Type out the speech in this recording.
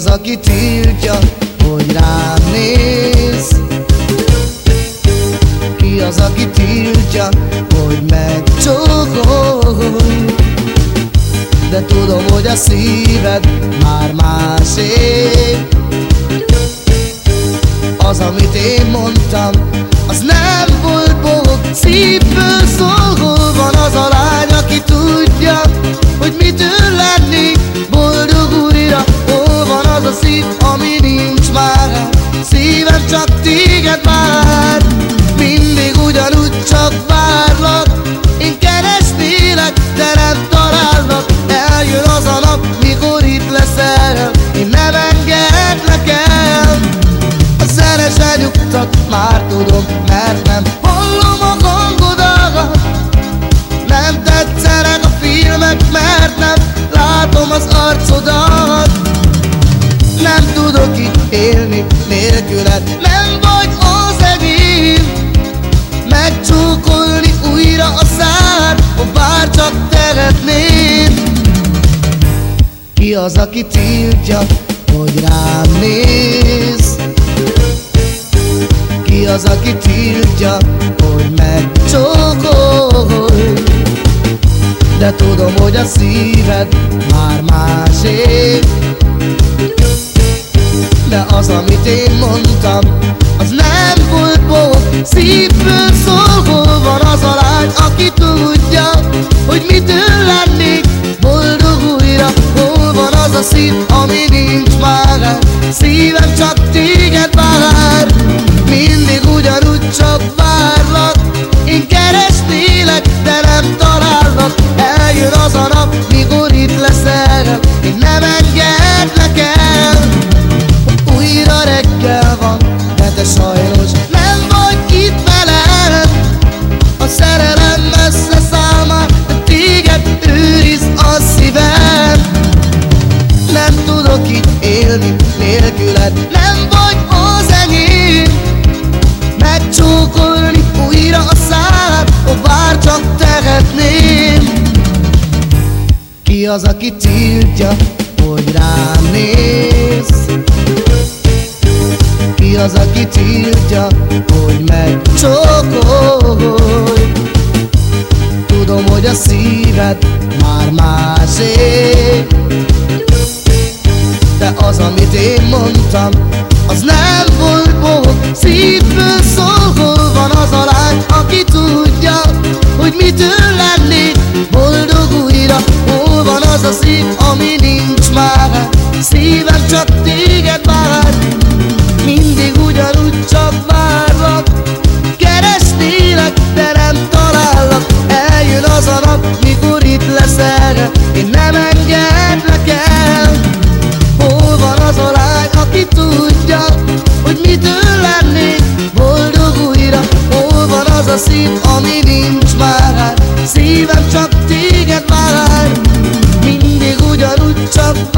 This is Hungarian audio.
az, aki tiltja, hogy rám néz? Ki az, aki tiltja, hogy megcsókolj? De tudom, hogy a szíved már másé Az, amit én mondtam, az nem volt boldog Szívből szól, van az a lány, tudom, mert nem hallom a hangodat. Nem tetszenek a filmek, mert nem látom az arcodat. Nem tudok itt élni nélküled, nem vagy az enyém. Megcsókolni újra a szár, ha bár csak Ki az, aki tiltja, hogy rám néz? Az, aki tiltja, hogy megcsókolj? De tudom, hogy a szíved már másé De az, amit én mondtam, az nem volt bók Szívből szól, hol van az a lány, aki tudja Hogy tudok itt élni nélküled, nem vagy az enyém Megcsókolni újra a szád, ha bár csak tehetném Ki az, aki tiltja, hogy rám néz? Ki az, aki tiltja, hogy megcsókolj? Az, amit én mondtam, az nem volt bók Szívből szól, hol van az a lány, aki tudja Hogy mitől lennék boldog újra. Hol van az a szív, ami nincs már? Szívem csak téged vár. Mindig ugyanúgy csak várlak. Keresnélek, de nem talállak. Eljön az a nap, mikor itt leszel szív, ami nincs már Szívem csak téged vár. Mindig ugyanúgy csak